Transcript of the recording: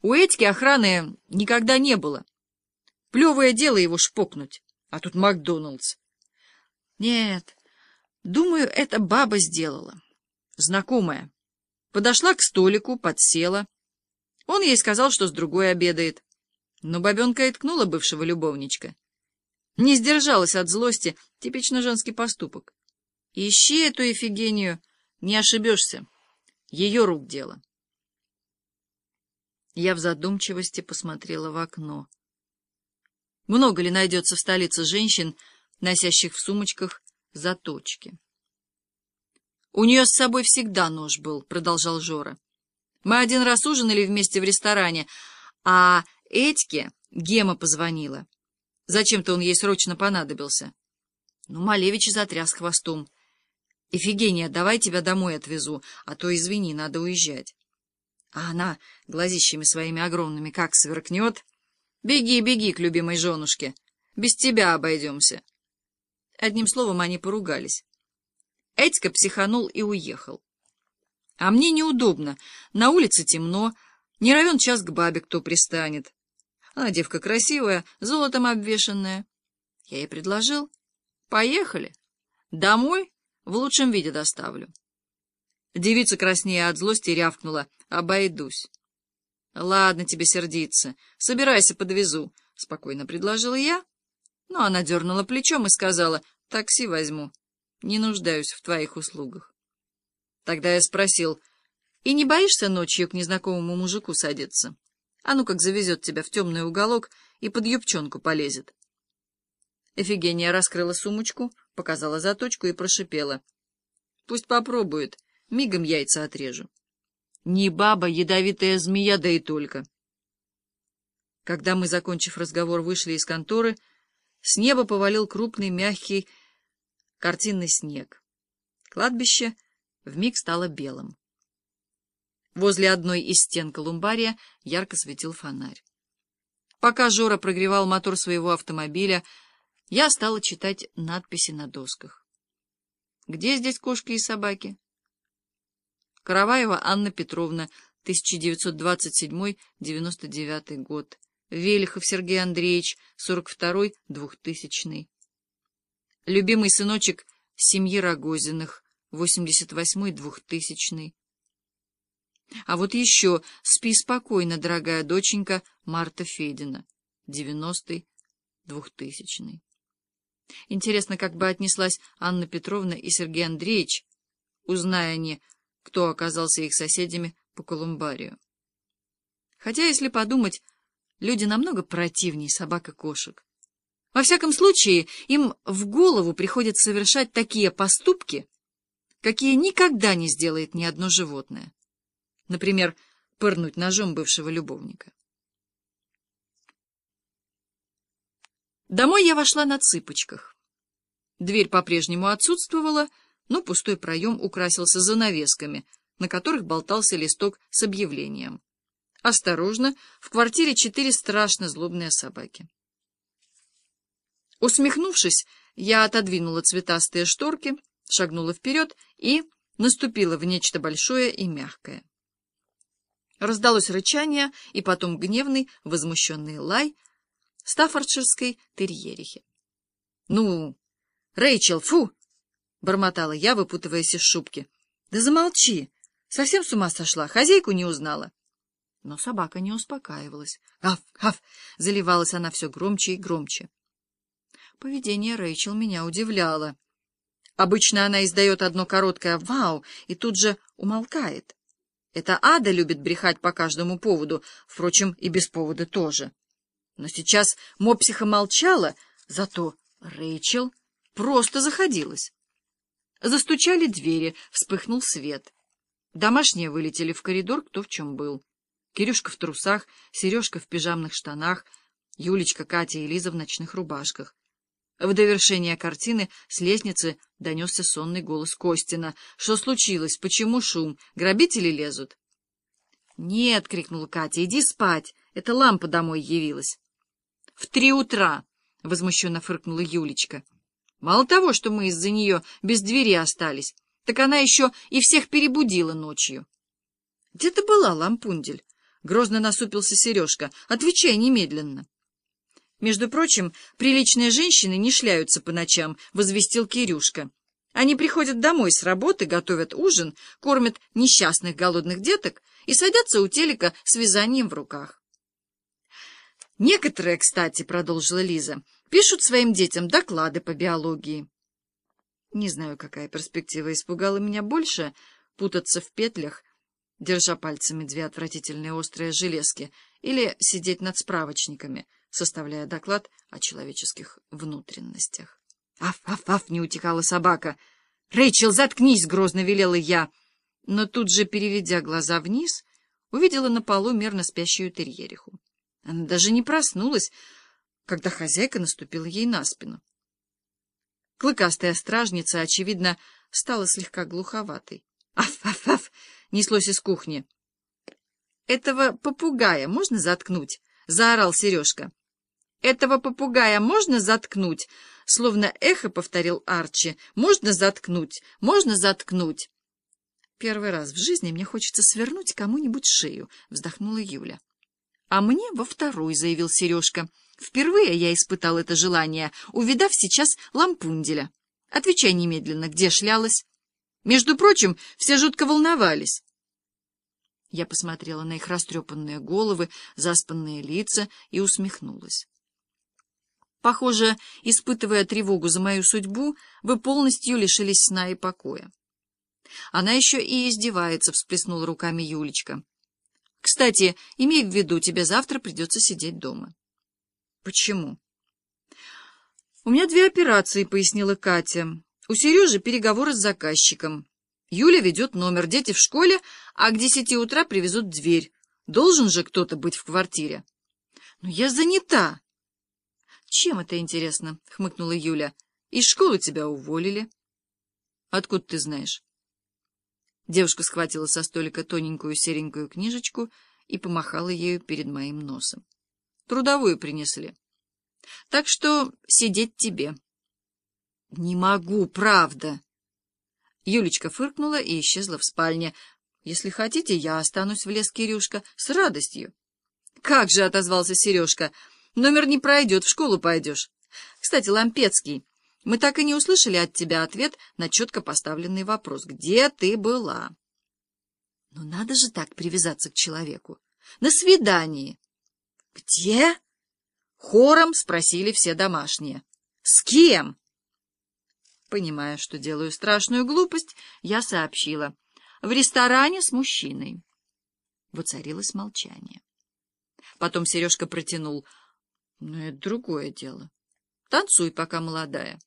У Этики охраны никогда не было. Плевое дело его шпокнуть, а тут Макдоналдс. Нет, думаю, это баба сделала. Знакомая. Подошла к столику, подсела. Он ей сказал, что с другой обедает. Но бабенка и ткнула бывшего любовничка. Не сдержалась от злости, типично женский поступок. Ищи эту Ефигению, не ошибешься. Ее рук дело. Я в задумчивости посмотрела в окно. Много ли найдется в столице женщин, носящих в сумочках заточки? «У нее с собой всегда нож был», — продолжал Жора. «Мы один раз ужинали вместе в ресторане, а Этьке Гема позвонила. Зачем-то он ей срочно понадобился. Ну, Малевич затряс хвостом. «Эфигения, давай тебя домой отвезу, а то, извини, надо уезжать». А она глазищами своими огромными как сверкнет. «Беги, беги к любимой женушке. Без тебя обойдемся». Одним словом, они поругались. Этька психанул и уехал. А мне неудобно. На улице темно, не равен час к бабе кто пристанет. Она девка красивая, золотом обвешанная. Я ей предложил. Поехали. Домой в лучшем виде доставлю. Девица краснея от злости рявкнула. Обойдусь. Ладно тебе сердиться. Собирайся, подвезу, — спокойно предложила я. Но она дернула плечом и сказала, такси возьму. Не нуждаюсь в твоих услугах. Тогда я спросил, и не боишься ночью к незнакомому мужику садиться? А ну как завезет тебя в темный уголок и под юбчонку полезет. Эфигения раскрыла сумочку, показала заточку и прошипела. Пусть попробует, мигом яйца отрежу. Не баба, ядовитая змея, да и только. Когда мы, закончив разговор, вышли из конторы, с неба повалил крупный, мягкий, картинный снег. Кладбище вмиг стало белым. Возле одной из стен колумбария ярко светил фонарь. Пока Жора прогревал мотор своего автомобиля, я стала читать надписи на досках. Где здесь кошки и собаки? Караваева Анна Петровна, 1927-99 год. Велихов Сергей Андреевич, 42-2000. Любимый сыночек семьи Рогозиных, 88-2000. А вот еще «Спи спокойно, дорогая доченька» Марта Федина, 90-2000. Интересно, как бы отнеслась Анна Петровна и Сергей Андреевич, узная они, кто оказался их соседями по Колумбарию. Хотя, если подумать, люди намного противнее собак и кошек. Во всяком случае, им в голову приходит совершать такие поступки, какие никогда не сделает ни одно животное. Например, пырнуть ножом бывшего любовника. Домой я вошла на цыпочках. Дверь по-прежнему отсутствовала, но пустой проем украсился занавесками, на которых болтался листок с объявлением. Осторожно, в квартире четыре страшно злобные собаки. Усмехнувшись, я отодвинула цветастые шторки, шагнула вперед и наступила в нечто большое и мягкое. Раздалось рычание и потом гневный, возмущенный лай — стаффордширской терьерихе. — Ну, Рэйчел, фу! — бормотала я, выпутываясь из шубки. — Да замолчи! Совсем с ума сошла, хозяйку не узнала. Но собака не успокаивалась. «Гав! Гав!» — заливалась она все громче и громче. Поведение Рэйчел меня удивляло. Обычно она издает одно короткое «вау» и тут же умолкает. Это Ада любит брехать по каждому поводу, впрочем, и без повода тоже. Но сейчас мопсиха молчала, зато Рэйчел просто заходилась. Застучали двери, вспыхнул свет. Домашние вылетели в коридор, кто в чем был. Кирюшка в трусах, Сережка в пижамных штанах, Юлечка, Катя и Лиза в ночных рубашках. В довершение картины с лестницы донесся сонный голос Костина. «Что случилось? Почему шум? Грабители лезут?» «Нет!» — крикнула Катя. «Иди спать! Это лампа домой явилась!» В три утра, — возмущенно фыркнула Юлечка. Мало того, что мы из-за нее без двери остались, так она еще и всех перебудила ночью. — Где ты была, Лампундель? Грозно насупился Сережка. «Отвечай немедленно!» «Между прочим, приличные женщины не шляются по ночам», — возвестил Кирюшка. «Они приходят домой с работы, готовят ужин, кормят несчастных голодных деток и садятся у телека с вязанием в руках». «Некоторые, кстати, — продолжила Лиза, — пишут своим детям доклады по биологии». Не знаю, какая перспектива испугала меня больше — путаться в петлях, держа пальцами две отвратительные острые железки, или сидеть над справочниками, составляя доклад о человеческих внутренностях. «Аф-аф-аф!» — не утекала собака. «Рэйчел, заткнись!» — грозно велела я. Но тут же, переведя глаза вниз, увидела на полу мерно спящую терьериху. Она даже не проснулась, когда хозяйка наступила ей на спину. Клыкастая стражница, очевидно, стала слегка глуховатой. «Аф-аф-аф!» — неслось из кухни. «Этого попугая можно заткнуть?» — заорал Сережка. «Этого попугая можно заткнуть?» — словно эхо повторил Арчи. «Можно заткнуть? Можно заткнуть?» «Первый раз в жизни мне хочется свернуть кому-нибудь шею», — вздохнула Юля. «А мне во второй», — заявил Сережка. Впервые я испытал это желание, увидав сейчас лампунделя. Отвечай немедленно, где шлялась? Между прочим, все жутко волновались. Я посмотрела на их растрепанные головы, заспанные лица и усмехнулась. Похоже, испытывая тревогу за мою судьбу, вы полностью лишились сна и покоя. Она еще и издевается, — всплеснула руками Юлечка. Кстати, имей в виду, тебе завтра придется сидеть дома. Почему? У меня две операции, пояснила Катя. У Сережи переговоры с заказчиком. Юля ведет номер, дети в школе, а к десяти утра привезут дверь. Должен же кто-то быть в квартире. Но я занята. Чем это интересно? хмыкнула Юля. Из школы тебя уволили. Откуда ты знаешь? Девушка схватила со столика тоненькую серенькую книжечку и помахала ею перед моим носом. Трудовую принесли. Так что сидеть тебе. — Не могу, правда. Юлечка фыркнула и исчезла в спальне. — Если хотите, я останусь в лес, Кирюшка, с радостью. — Как же, — отозвался Сережка, — номер не пройдет, в школу пойдешь. Кстати, Лампецкий, мы так и не услышали от тебя ответ на четко поставленный вопрос. Где ты была? — Ну, надо же так привязаться к человеку. На свидании. «Где?» — хором спросили все домашние. «С кем?» Понимая, что делаю страшную глупость, я сообщила. «В ресторане с мужчиной». Воцарилось молчание. Потом Сережка протянул. «Ну, это другое дело. Танцуй, пока молодая».